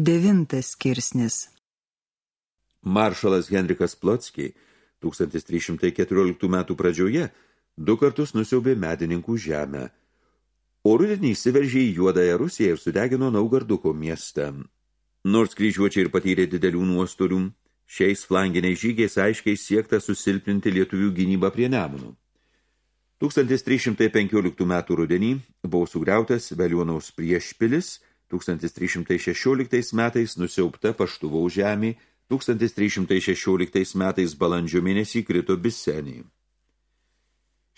Devintas skirsnis Maršalas Henrikas Plotskiai 1314 metų pradžioje du kartus nusiaubė medininkų žemę, o rudenį įsiveržė į Juodąją Rusiją ir sudegino Naugarduko miestą. Nors kryžiuočiai ir patyrė didelių nuostolių, šiais flanginiais žygiais aiškiai siekta susilpninti lietuvių gynybą prie Nemunų. 1315 metų rudenį buvo sugriautas Veliuonaus priešpilis, 1316 metais nusiaupta Paštuvau žemė, 1316 metais balandžio mėnesį krito Bisenį.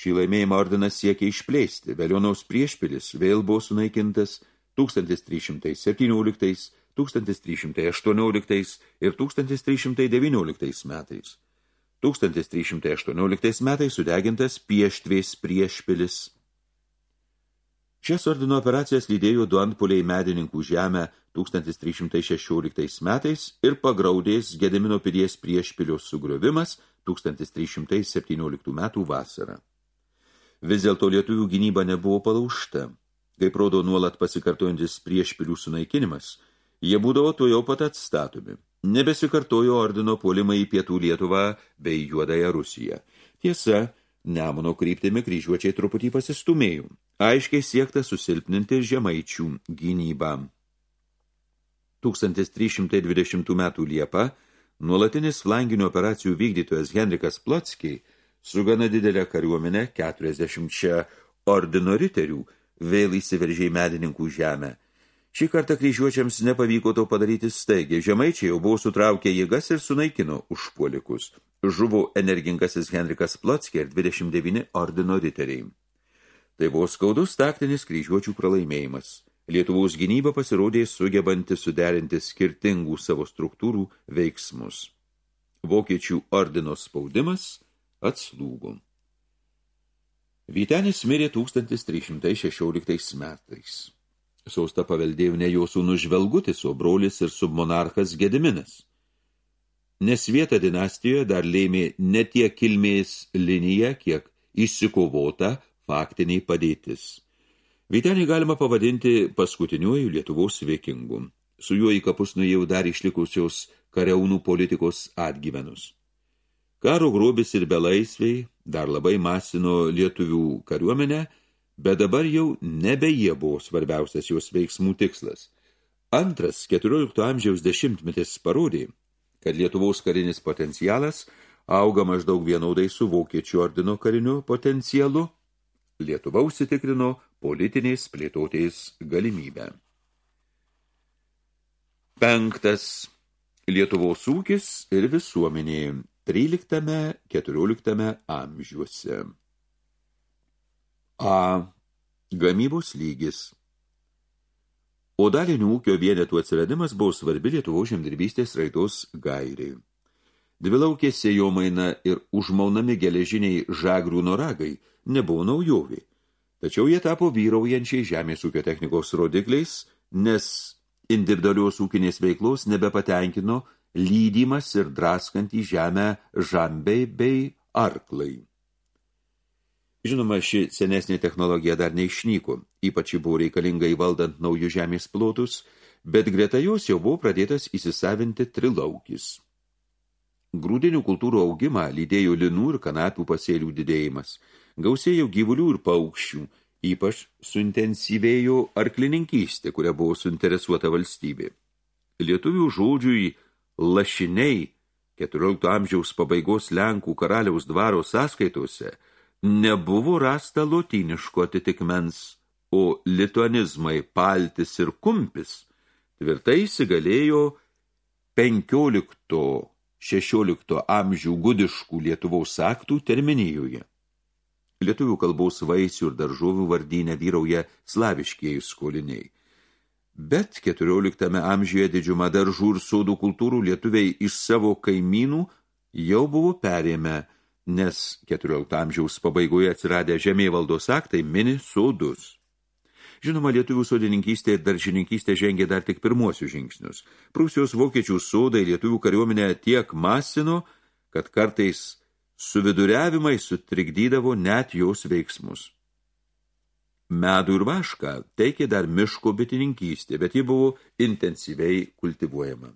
Šį laimėjimą ordinas siekia išplėsti, Velionaus priešpilis vėl buvo sunaikintas 1317, 1318 ir 1319 metais. 1318 metais sudegintas Pieštvės priešpilis. Šias ordino operacijas lydėjo du antpuliai medininkų žemę 1316 metais ir pagraudės Gedemino pilies priešpilio sugriovimas 1317 metų vasarą. Vis dėlto lietuvių gynyba nebuvo palaužta. Kaip rodo nuolat pasikartojantis priešpilių sunaikinimas, jie būdavo to jau pat atstatomi. Nebesikartojo ordino puolimai į pietų Lietuvą bei Juodąją Rusiją. Tiesa, Nemuno kryptimi kryžiuočiai truputį pasistumėjo. Aiškiai siekta susilpninti žemaičių gynybą. 1320 metų Liepą nuolatinis flanginių operacijų vykdytojas Henrikas Plotskiai su gana didelė kariuomenė 40 ordino riterių vėl įsiveržė į medininkų žemę. Šį kartą kryžiuočiams nepavyko to padaryti staigiai. Žemaičiai jau buvo sutraukę jėgas ir sunaikino užpuolikus. Žuvo energingasis Henrikas Plotskiai ir 29 ordino riteriai. Tai buvo skaudus taktinis kryžiuočių pralaimėjimas. Lietuvos gynyba pasirodė sugebanti suderinti skirtingų savo struktūrų veiksmus. Vokiečių ordino spaudimas atslūgo. Vytenis mirė 1316 metais. Saustą paveldėjo ne jo sūnus Žvelgutis, o brolis ir submonarchas Gediminas. Nes vietą dinastijoje dar lėmė ne tiek kilmės linija, kiek įsikovota faktiniai padėtis – Vytenį galima pavadinti paskutiniuoju Lietuvos vikingų. Su juo į kapus nuėjau dar išlikusios kariaunų politikos atgyvenus. Karo grobis ir belaisviai dar labai masino lietuvių kariuomenę, bet dabar jau nebe jie buvo svarbiausias jos veiksmų tikslas. Antras 14 amžiaus dešimtmetis parodė, kad Lietuvos karinis potencialas auga maždaug vienodai su vokiečių ordino kariniu potencialu. Lietuva užsitikrino politinės plėtotės galimybę. Penktas. Lietuvos ūkis ir visuomenė 13-14 amžiuose. A. Gamybos lygis. O dalinių ūkio vienetų atsiradimas buvo svarbi Lietuvos žemdirbystės raidos gairiai. Dvilaukės sėjomaina ir užmaunami geležiniai žagrių noragai nebuvo naujovė. Tačiau jie tapo vyraujančiai žemės ūkio technikos rodikliais, nes individualios ūkinės veiklos nebepatenkino lydimas ir draskant į žemę žambiai bei arklai. Žinoma, ši senesnė technologija dar neišnyko, ypač buvo reikalinga įvaldant naujus žemės plotus, bet greta jos jau buvo pradėtas įsisavinti trilaukis. Grūdinių kultūrų augimą lydėjo linų ir kanapių pasėlių didėjimas – gausėjo gyvulių ir paukščių, ypač suintensyvėjo arklininkystė, kuria buvo suinteresuota valstybė. Lietuvių žodžiui lašiniai 14 amžiaus pabaigos Lenkų karaliaus dvaro sąskaitose nebuvo rasta lotyniško atitikmens, o lituanizmai paltis ir kumpis tvirtai įsigalėjo 15-16 amžių gudiškų Lietuvos aktų terminijoje. Lietuvių kalbos vaisių ir daržovių vardyne vyrauja slaviškieji skoliniai. Bet 14 amžiuje didžiumą daržų ir sodų kultūrų lietuviai iš savo kaimynų jau buvo perėmę, nes 14 amžiaus pabaigoje atsiradę žemėvaldos aktai mini sodus. Žinoma, lietuvių sodininkystė ir daržininkystė žengė dar tik pirmuosius žingsnius. Prūsijos vokiečių sodai lietuvių kariuomenę tiek masino, kad kartais suviduriavimai sutrikdydavo net jos veiksmus. medų ir vašką teikė dar miško bitininkystė, bet ji buvo intensyviai kultivuojama.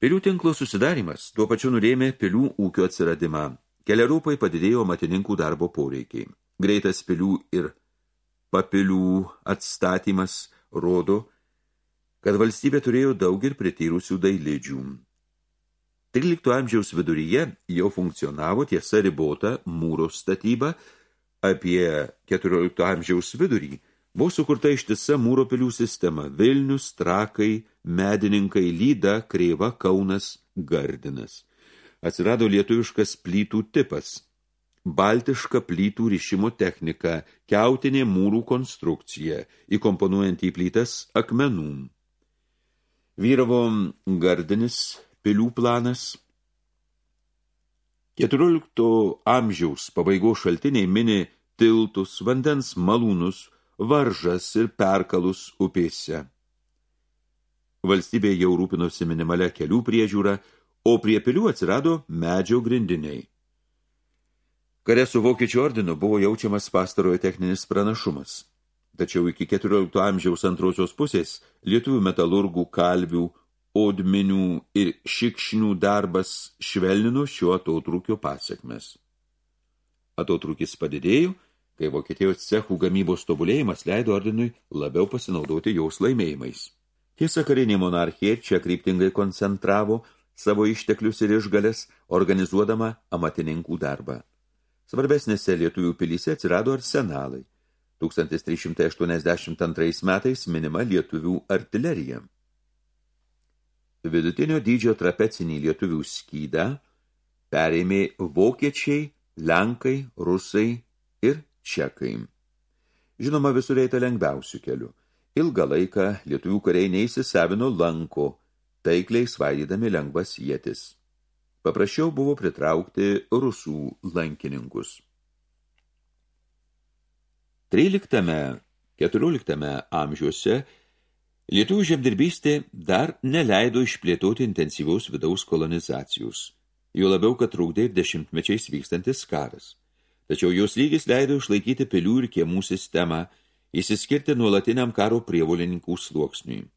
Pilių tinklo susidarimas tuo pačiu nurėmė pilių ūkio atsiradimą. Keliarupai padidėjo matininkų darbo poreikiai. Greitas pilių ir papilių atstatymas rodo, kad valstybė turėjo daug ir prityrusių dailidžių. 13 amžiaus viduryje jau funkcionavo tiesa ribota mūro statyba, apie 14 amžiaus vidurį buvo sukurta ištisa mūro pilių sistema – Vilnius, Trakai, Medininkai, Lyda, Kreiva, Kaunas, Gardinas. Atsirado lietuviškas plytų tipas – baltiška plytų ryšimo technika, kiautinė mūrų konstrukcija, įkomponuojant į plytas akmenų. Vyravo gardinis pilių planas. 14 amžiaus pabaigos šaltiniai mini tiltus, vandens malūnus, varžas ir perkalus upėse. Valstybė jau rūpinosi minimalia kelių priežiūra, o prie pilių atsirado medžio grindiniai. Kare su Vokiečių ordinu buvo jaučiamas pastarojo techninis pranašumas. Tačiau iki 14 amžiaus antrosios pusės lietuvių metalurgų, kalvių, odminių ir šikšnių darbas švelnino šio atotrūkio pasiekmes. Atotrūkis padidėjo kai Vokietijos cechų gamybos tobulėjimas leido ordinui labiau pasinaudoti jaus laimėjimais. Tiesa, karinė monarchija čia kryptingai koncentravo savo išteklius ir išgalės, organizuodama amatininkų darbą. Svarbesnėse lietuvių pilyse atsirado arsenalai. 1382 metais minima lietuvių artilerija. Vidutinio dydžio trapecinį lietuvių skydą perėmė vokiečiai, lenkai, rusai ir čekai. Žinoma, visur eita lengviausių kelių. Ilgą laiką lietuvių kariai neįsisavino lanko, taikliai svaidydami lengvas jėtis. Paprašiau buvo pritraukti rusų lankininkus. 13-14 amžiuose lietuvių žemdirbystė dar neleido išplėtoti intensyvaus vidaus kolonizacijos, jo labiau, kad trūkdė ir dešimtmečiais vykstantis karas tačiau jos lygis leido išlaikyti pilių ir kiemų sistemą, įsiskirti nuolatiniam karo prievolininkų sluoksniui.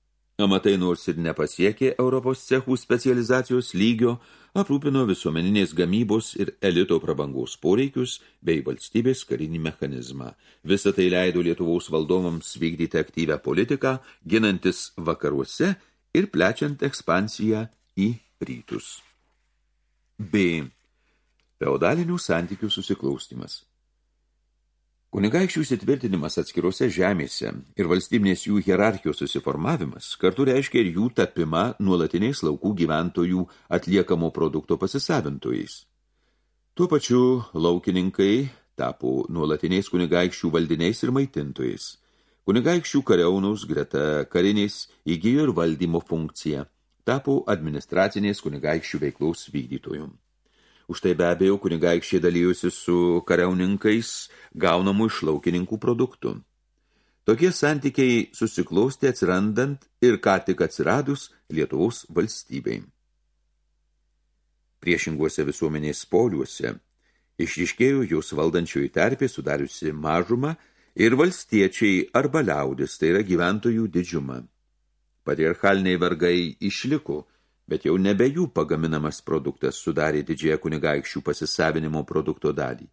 Amatai nors ir nepasiekė Europos cechų specializacijos lygio, aprūpino visuomeninės gamybos ir elito prabangos poreikius bei valstybės karinį mechanizmą. Visą tai leido Lietuvos valdovams vykdyti aktyvę politiką, ginantis vakaruose ir plečiant ekspansiją į rytus. B feodalinių santykių susiklaustimas. Kunigaikščių įsitvirtinimas atskirose žemėse ir valstybinės jų hierarchijos susiformavimas kartu reiškia ir jų tapimą nuolatiniais laukų gyventojų atliekamo produkto pasisavintojais. Tuo pačiu laukininkai tapo nuolatiniais kunigaikščių valdiniais ir maitintojais. Kunigaikščių kariaunaus greta karinės įgyjo ir valdymo funkciją, tapo administracinės kunigaikščių veiklos vykdytojom. Už tai be abejo kunigaikščiai dalyjusi su kariauninkais gaunamų iš laukininkų produktų. Tokie santykiai susiklausti atsirandant ir ką tik atsiradus Lietuvos valstybei. Priešinguose visuomenės poliuose išriškėjo jos valdančioji terpė sudariusi mažumą ir valstiečiai arba liaudis, tai yra gyventojų didžiumą. Patriarchaliniai vargai išliko – bet jau nebe jų pagaminamas produktas sudarė didžiąją kunigaikščių pasisavinimo produkto dalį.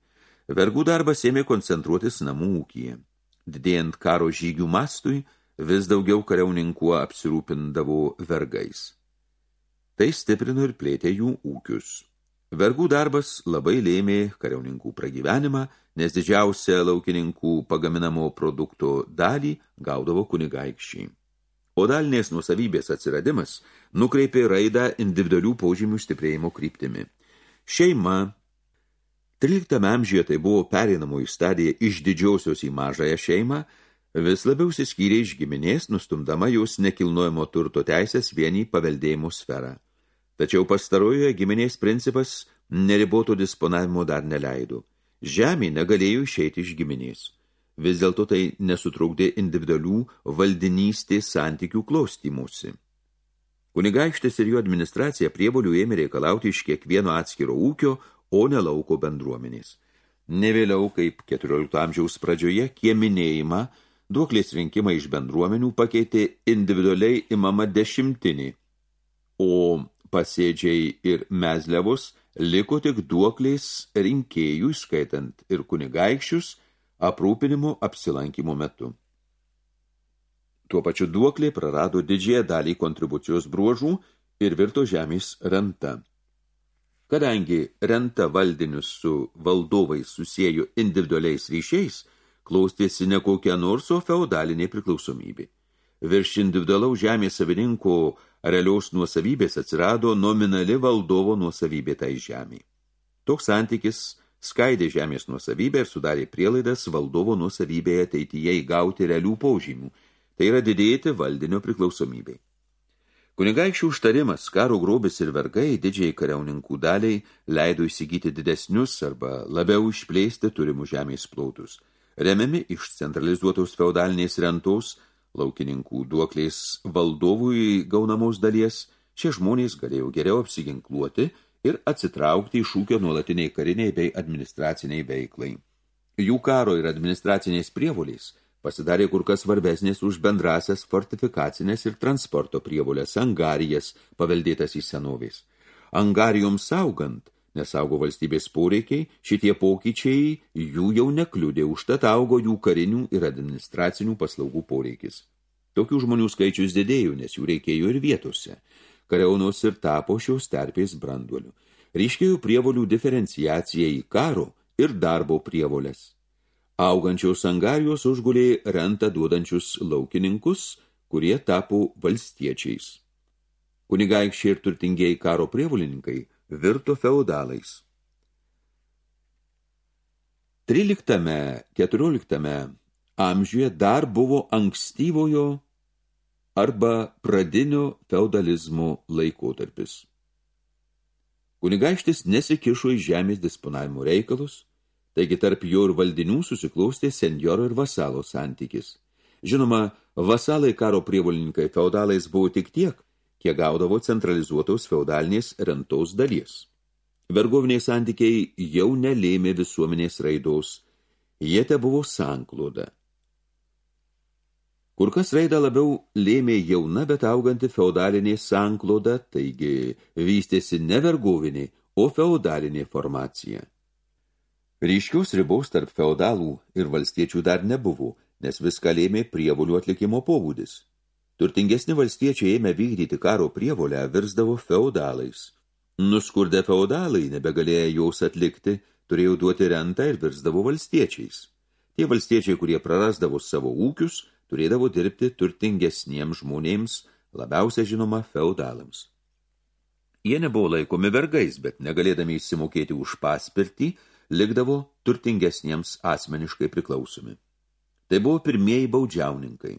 Vergų darbas ėmė koncentruotis namų ūkyje. Didėjant karo žygių mastui, vis daugiau kariauninkų apsirūpindavo vergais. Tai stiprino ir plėtė jų ūkius. Vergų darbas labai lėmė kariauninkų pragyvenimą, nes didžiausią laukininkų pagaminamo produkto dalį gaudavo kunigaikščiai. Odalinės nusavybės atsiradimas nukreipė raidą individualių požymių stiprėjimo kryptimi. Šeima 13 amžiuje tai buvo pereinamųjų stadija iš didžiausios į mažąją šeimą, vis labiau siskyrė iš giminės, nustumdama jūs nekilnojimo turto teisės vienį paveldėjimo sferą. Tačiau pastarojoje giminės principas neriboto disponavimo dar neleido. Žemė negalėjo išeiti iš giminės. Vis dėlto tai nesutrukdė individualių valdinystės santykių klostymusi. Kunigaikštis ir jo administracija prievolių ėmė reikalauti iš kiekvieno atskiro ūkio, o ne lauko bendruomenės. Ne vėliau, kaip 14 amžiaus pradžioje, kieminėjimą, duoklės rinkimą iš bendruomenių pakeitė individualiai imama dešimtinį, o pasėdžiai ir mezlevus liko tik duoklės rinkėjų, skaitant ir kunigaikščius, aprūpinimo apsilankimo metu. Tuo pačiu duoklė prarado didžiąją dalį kontribucijos bruožų ir virto žemės renta. Kadangi renta valdinius su valdovais susijėjo individualiais ryšiais, klaustėsi ne kokia nors, o feudalinė priklausomybė. Virš individualaus žemės savininko realiaus nuosavybės atsirado nominali valdovo nuosavybė tai žemė. Toks santykis skaidė žemės nuosavybę ir sudarė prielaidas valdovo nuosavybėje ateityje įgauti realių paužymų, tai yra didėti valdinio priklausomybei. Kunigaikščių užtarimas, karo grobis ir vergai didžiai kariauninkų daliai leido įsigyti didesnius arba labiau išplėsti turimų žemės plautus. Remiami iš centralizuotos feudalinės rentos, laukininkų duoklės valdovui gaunamos dalies, šie žmonės galėjo geriau apsiginkluoti ir atsitraukti iš ūkio nuolatiniai kariniai bei administraciniai veiklai. Jų karo ir administracinės prievolės pasidarė kur kas svarbesnės už bendrasias fortifikacinės ir transporto prievolės angarijas paveldėtas į senovės. Angarijoms saugant, nesaugo valstybės poreikiai, šitie pokyčiai jų jau nekliudė, užtat augo jų karinių ir administracinių paslaugų poreikis. Tokių žmonių skaičius didėjo, nes jų reikėjo ir vietose – kariaunos ir tapo šios terpės branduoliu. Ryškėjo prievolių diferenciacija į karo ir darbo prievolės. Augančios angarijos užgulė rentą duodančius laukininkus, kurie tapo valstiečiais. Kunigaikščiai ir turtingieji karo prievolininkai virto feudalais. 13-14 amžiuje dar buvo ankstyvojo arba pradinio feudalizmo laikotarpis. Kunigaištis nesikišo į žemės disponavimo reikalus, taigi tarp jo ir valdinių susiklaustė senjoro ir vasalo santykis. Žinoma, vasalai karo prievolininkai feudalais buvo tik tiek, kiek gaudavo centralizuotos feudalinės rentos dalies. Vergoviniai santykiai jau nelėmė visuomenės raidos, jie te buvo sankloda. Kur kas raidą labiau lėmė jauna, bet auganti feudalinė sankloda, taigi vystėsi ne vergovinė, o feudalinė formacija. Ryškios ribos tarp feudalų ir valstiečių dar nebuvo, nes viską lėmė prievolių atlikimo pobūdis. Turtingesni valstiečiai ėmė vykdyti karo prievolę, virsdavo feudalais. Nuskurdę feudalai nebegalėję jaus atlikti, turėjo duoti rentą ir virsdavo valstiečiais. Tie valstiečiai, kurie prarasdavo savo ūkius, turėdavo dirbti turtingesniems žmonėms, labiausia žinoma feudalams. Jie nebuvo laikomi vergais, bet negalėdami įsimokėti už paspirtį, likdavo turtingesniems asmeniškai priklausomi. Tai buvo pirmieji baudžiauninkai.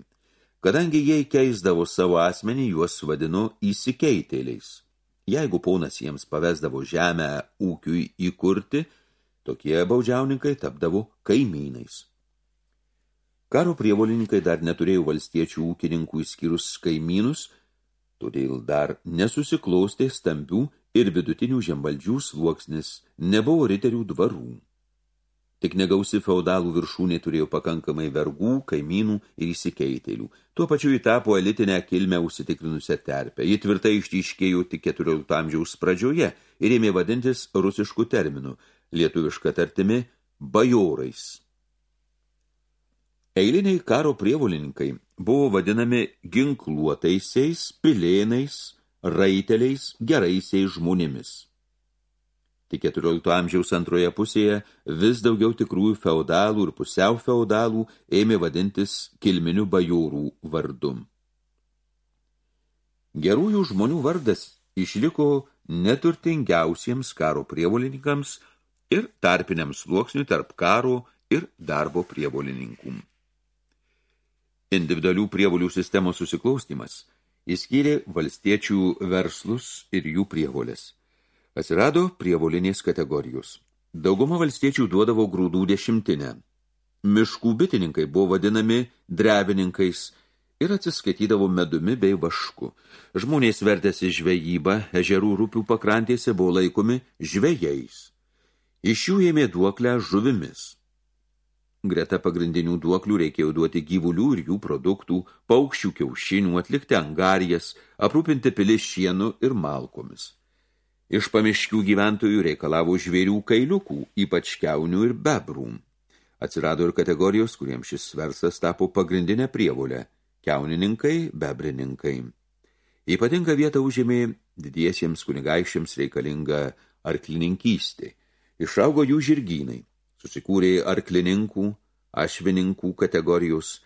Kadangi jie keisdavo savo asmenį, juos vadino įsikeitėliais. Jeigu ponas jiems pavesdavo žemę ūkiui įkurti, tokie baudžiauninkai tapdavo kaimynais. Karo prievolininkai dar neturėjo valstiečių ūkininkų išskyrus kaimynus, todėl dar nesusiklaustė stambių ir vidutinių žemvaldžių sluoksnis, nebuvo riterių dvarų. Tik negausi feudalų viršūnė turėjo pakankamai vergų, kaimynų ir įsikeitėlių. Tuo pačiu įtapo elitinę kilmę užsitikrinusią terpę. Ji tvirtai ištyškėjo tik 14 amžiaus pradžioje ir ėmė vadintis rusiškų terminų, lietuviška tartimi bajorais. Eiliniai karo prievolininkai buvo vadinami ginkluotaisiais, pilėnais, raiteliais, geraisiais žmonėmis. Tik 14 amžiaus antroje pusėje vis daugiau tikrųjų feudalų ir pusiau feudalų ėmė vadintis kilminių bajorų vardu. Gerųjų žmonių vardas išliko neturtingiausiems karo prievolininkams ir tarpiniam sluoksniui tarp karo ir darbo prievolininkų individualių prievolių sistemos susiklaustimas įskyrė valstiečių verslus ir jų prievolės. Atsirado prievolinės kategorijos. Dauguma valstiečių duodavo grūdų dešimtinę. Miškų bitininkai buvo vadinami drebininkais ir atsiskaitydavo medumi bei vašku. Žmonės vertėsi žvejybą, ežerų rūpių pakrantėse buvo laikomi žvejais. Iš jų ėmė duoklę žuvimis. Greta pagrindinių duoklių reikėjo duoti gyvulių ir jų produktų, paukščių kiaušinių, atlikti angarijas, aprūpinti pilis šienu ir malkomis. Iš pamiškių gyventojų reikalavo žvėrių kailiukų, ypač keunių ir bebrų. Atsirado ir kategorijos, kuriems šis verslas tapo pagrindinė prievolė – keunininkai, bebrininkai. Ypatinga vieta užėmė didiesiems kunigaiščiams reikalinga arklininkystė. Išaugo jų žirgynai. Susikūrė arklininkų, ašvininkų kategorijos.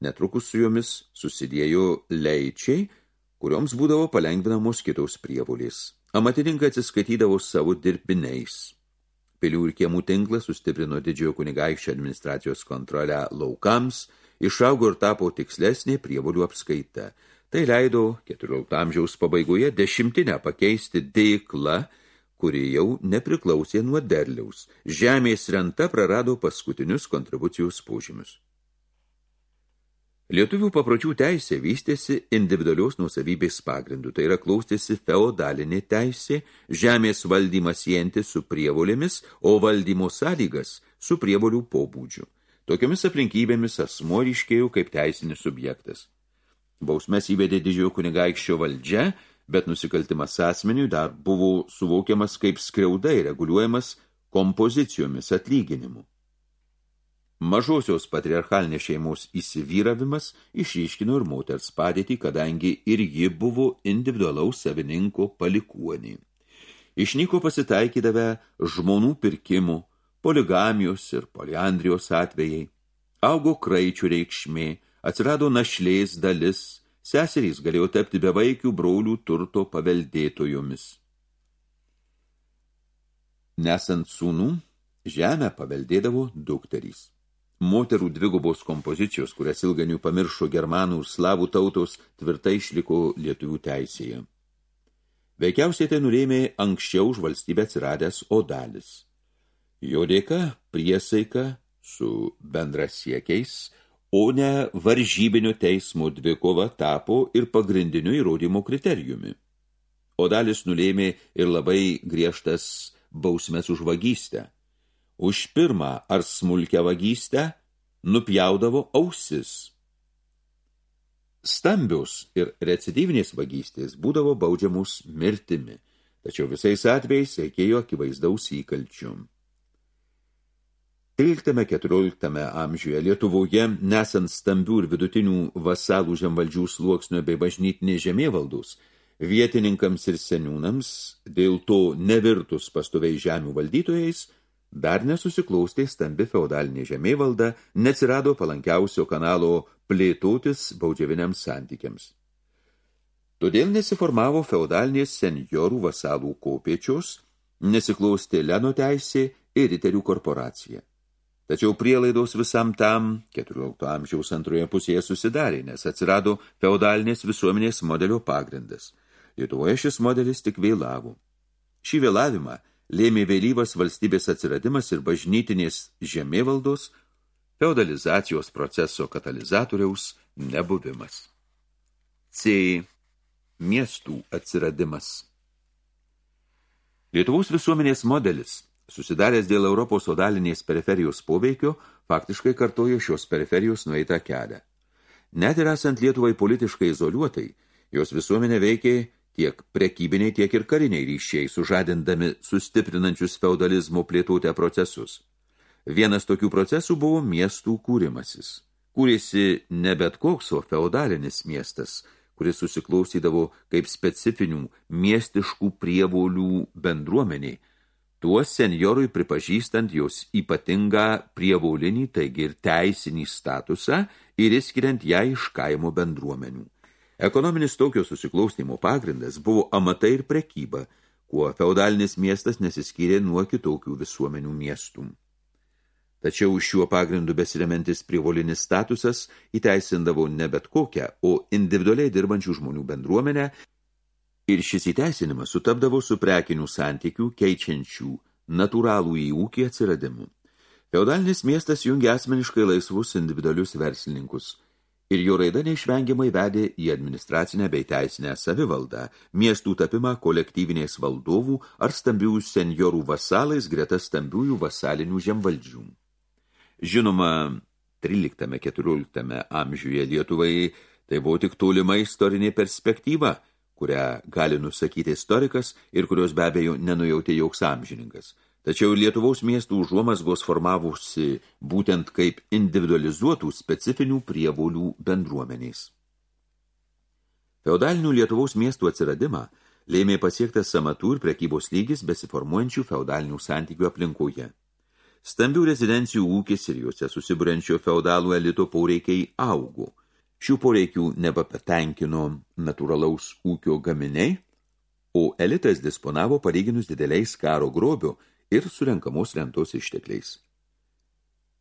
Netrukus su jomis susidėjo leičiai, kurioms būdavo palengvinamos kitos prievolės. Amatininkai atsiskaitydavo savo dirbiniais. Pilių ir kiemų tinklas sustiprino didžiojo kunigaikščio administracijos kontrolę laukams, išaugo ir tapo tikslesnė prievolių apskaita. Tai leido 14 amžiaus pabaigoje dešimtinę pakeisti dėklą kuri jau nepriklausė nuo derliaus. Žemės renta prarado paskutinius kontribucijos požymius. Lietuvių papročių teisė vystėsi individualios nuosavybės pagrindų, tai yra klaustėsi feodalinė teisė, žemės valdymas siejantį su prievolėmis, o valdymo sąlygas su prievolių pobūdžiu. Tokiomis aplinkybėmis asmuo ryškėjo kaip teisinis subjektas. Bausmes įvedė didžiojo kunigaikščio valdžia, bet nusikaltimas asmeniui dar buvo suvokiamas kaip skriaudai reguliuojamas kompozicijomis atlyginimu. Mažosios patriarchalinės šeimos įsivyravimas išryškino ir moters padėtį, kadangi ir ji buvo individualaus savininko palikuonį. Išnyko pasitaikydavę žmonų pirkimų, poligamijos ir poliandrijos atvejai, augo kraičių reikšmė, atsirado našlės dalis, seserys galėjo tapti bevaikių brolių turto paveldėtojomis. Nesant sūnų, žemę paveldėdavo dukterys. Moterų dvigubos kompozicijos, kurias ilganių pamiršo germanų ir slavų tautos, tvirtai išliko lietuvių teisėje. Veikiausiai tai nurėmė anksčiau už valstybę atsiradęs odalis. Jo dėka priesaika su bendrasiekiais o ne varžybinio teismo dvikova tapo ir pagrindiniu įrodymo kriterijumi. O dalis nulėmė ir labai griežtas bausmes už vagystę. Už pirmą ar smulkę vagystę nupjaudavo ausis. Stambios ir recidyvinės vagystės būdavo baudžiamus mirtimi, tačiau visais atvejais reikėjo akivaizdaus įkalčių. 13-14 amžiuje Lietuvoje, nesant stambių ir vidutinių vasalų žemvaldžių sluoksnio bei bažnytinės žemėvaldos, vietininkams ir seniūnams, dėl to nevirtus pastoviai žemių valdytojais, dar nesusiklaustė stambi feudalinė žemėvalda, neatsirado palankiausio kanalo plėtotis baudžiaviniams santykiams. Todėl nesiformavo feudalinės senjorų vasalų kopiečios, nesiklaustė leno teisė ir riterių korporacija. Tačiau prielaidos visam tam 14 amžiaus antroje pusėje susidarė, nes atsirado feudalinės visuomenės modelio pagrindas. Lietuvoje šis modelis tik vėlavo. Šį vėlavimą lėmė vėlyvas valstybės atsiradimas ir bažnytinės žemėvaldos feudalizacijos proceso katalizatoriaus nebuvimas. C. Miestų atsiradimas. Lietuvos visuomenės modelis – susidaręs dėl Europos odalinės periferijos poveikio, faktiškai kartojo šios periferijos nueitą kelią. Net ir esant Lietuvai politiškai izoliuotai, jos visuomenė veikė tiek prekybiniai, tiek ir kariniai ryšiai, sužadindami sustiprinančius feudalizmo plėtotę procesus. Vienas tokių procesų buvo miestų kūrimasis. Kūrėsi ne bet koks, o feudalinis miestas, kuris susiklausydavo kaip specifinių miestiškų prievolių bendruomeniai, tuo senjorui pripažįstant jos ypatingą prievaulinį, taigi ir teisinį statusą ir įskiriant ją iš kaimo bendruomenių. Ekonominis tokio susiklaustimo pagrindas buvo amatai ir prekyba, kuo feudalinis miestas nesiskyrė nuo kitokių visuomenių miestų. Tačiau šiuo pagrindu besirementis prievolinis statusas įteisindavo ne bet kokią, o individualiai dirbančių žmonių bendruomenę ir šis įteisinimas sutapdavo su prekinių santykių keičiančių natūralų į ūkį atsiradimu. Feudalinis miestas jungia asmeniškai laisvus individualius verslininkus. ir jo raida neišvengiamai vedė į administracinę bei teisinę savivaldą, miestų tapimą kolektyvinės valdovų ar stambiųjų senjorų vasalais greta stambiųjų vasalinių žemvaldžių. Žinoma, 13-14 amžiuje Lietuvai tai buvo tik tolima istorinė perspektyva, kurią gali nusakyti istorikas ir kurios be abejo nenujautė joks amžininkas – Tačiau Lietuvos miestų užuomasgos formavusi būtent kaip individualizuotų specifinių prievolių bendruomeniais. Feudalinių Lietuvos miestų atsiradimą lėmė pasiektas samatų ir prekybos lygis besiformuojančių feudalinių santykių aplinkoje. Stambių rezidencijų ūkis ir juose susibūrenčio feudalų elito poreikiai augo. Šių poreikių nebepatenkino natūralaus ūkio gaminiai, o elitas disponavo palyginus dideliais karo grobio ir surenkamos rentos ištekliais.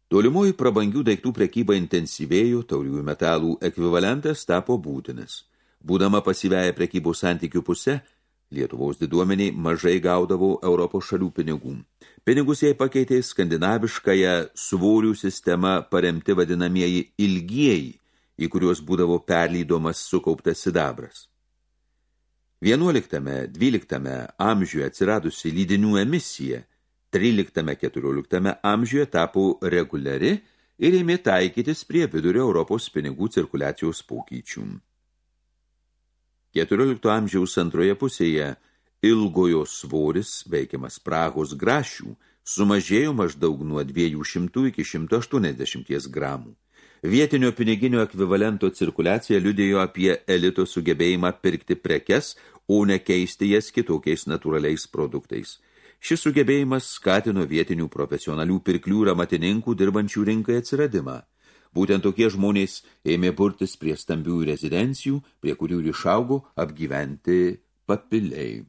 Tolimoji prabangių daiktų prekyba intensyvėjo, tauriųjų metalų ekvivalentas tapo būtinas. Būdama pasiveję prekybos santykių puse, Lietuvos diduomeniai mažai gaudavo Europos šalių pinigų. Pinigus jai pakeitė skandinaviškąją svorių sistemą paremti vadinamieji ilgieji, į kuriuos būdavo perlydomas sukauptas sidabras. 11-12 amžiuje atsiradusi lydinių emisija 13-14 amžiuje tapo reguliari ir ėmė taikytis prie vidurio Europos pinigų cirkuliacijos pokyčių. 14 amžiaus antroje pusėje ilgojo svoris, veikiamas Prahos grašių, sumažėjo maždaug nuo 200 iki 180 gramų. Vietinio piniginio ekvivalento cirkuliacija liudėjo apie elito sugebėjimą pirkti prekes, o ne keisti jas kitokiais natūraliais produktais – Šis sugebėjimas skatino vietinių profesionalių pirklių ir amatininkų dirbančių rinkai atsiradimą. Būtent tokie žmonės ėmė burtis prie stambių rezidencijų, prie kurių ir išaugo apgyventi papiliai.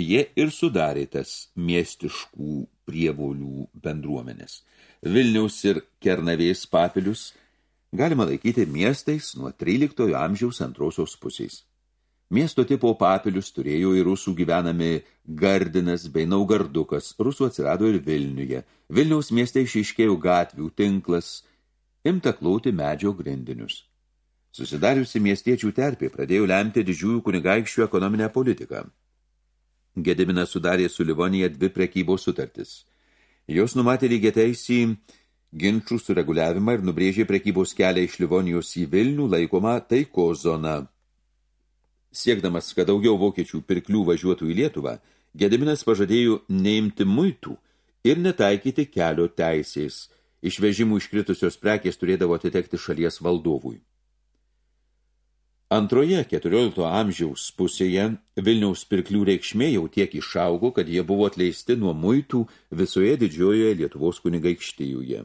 Jie ir sudarė tas miestiškų prievolių bendruomenės. Vilniaus ir Kernavės papilius galima laikyti miestais nuo 13 amžiaus antrosios pusės. Miesto tipo papilius turėjo ir rusų gyvenami Gardinas bei Naugardukas, rusų atsirado ir Vilniuje. Vilniaus mieste išiškėjo gatvių tinklas, imta klauti medžio grindinius. Susidariusi miestiečių terpė pradėjo lemti didžiųjų kunigaikščių ekonominę politiką. Gediminas sudarė su Livonija dvi prekybos sutartis. Jos numatė lygiai teisį ginčių sureguliavimą ir nubrėžė prekybos kelią iš Livonijos į Vilnių laikomą taiko zoną. Siekdamas, kad daugiau vokiečių pirklių važiuotų į Lietuvą, Gediminas pažadėjo neimti muitų ir netaikyti kelio teisės. Išvežimų iškritusios prekės turėdavo atitekti šalies valdovui. Antroje 14 amžiaus pusėje Vilniaus pirklių reikšmė jau tiek išaugo, kad jie buvo atleisti nuo muitų visoje didžiojoje Lietuvos kunigaikštijoje.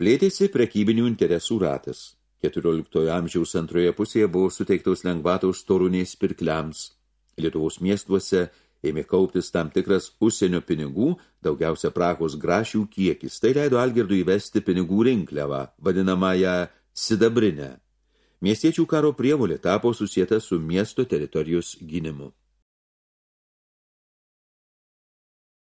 Plėtėsi prekybinių interesų ratas. 14 amžiaus antroje pusėje buvo suteiktos lengvatos torunės pirkliams. Lietuvos miestuose ėmė kauptis tam tikras užsienio pinigų, daugiausia Prahos grašių kiekis. Tai leido Algirdui įvesti pinigų rinkliavą, vadinamąją sidabrinę. Miestiečių karo prievolė tapo susieta su miesto teritorijos gynimu.